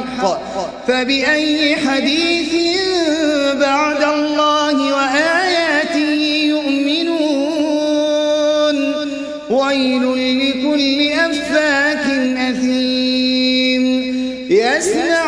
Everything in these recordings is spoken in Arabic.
بالحق فبأي حديث بعد الله وآياته يؤمنون؟ ويل لكل أفاك أثيم. يسمع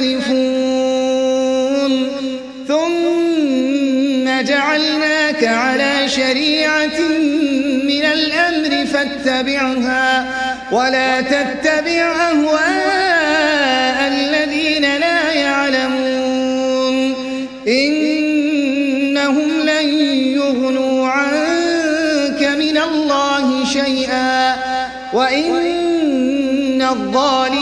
فيه يختلفون. ثم جعلناك على شريعة من الأمر فاتبعها ولا تتبع أهواء الذين لا يعلمون. إنهم لن يغنوا عنك من الله شيئا. وإن الظالمين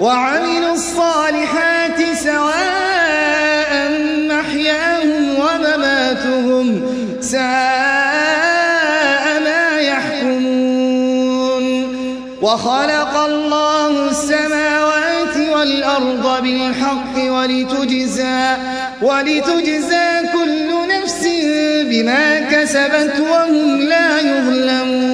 وعملوا الصالحات سواء محياهم ومماتهم ساء ما يحكمون. وخلق الله السماوات والأرض بالحق ولتجزى ولتجزى كل نفس بما كسبت وهم لا يظلمون.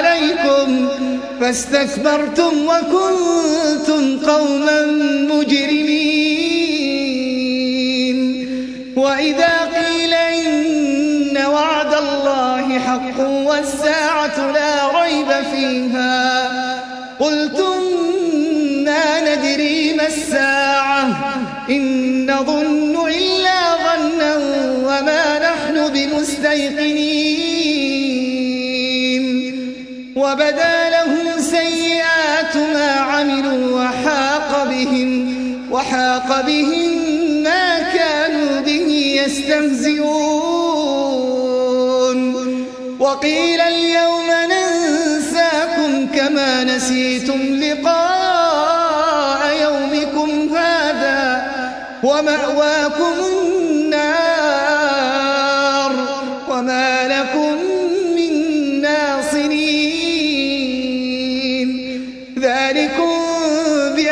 فاستكبرتم وكنتم قوما مجرمين. وإذا قيل إن وعد الله حق والساعة لا ريب فيها قلتم ما ندري ما الساعة إن نظن إلا ظنا وما نحن بمستيقنين. ما عملوا وحاق بهم وحاق بهم ما كانوا به يستهزئون. وقيل اليوم ننساكم كما نسيتم لقاء يومكم هذا ومأواكم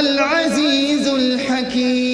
العزيز الحكيم.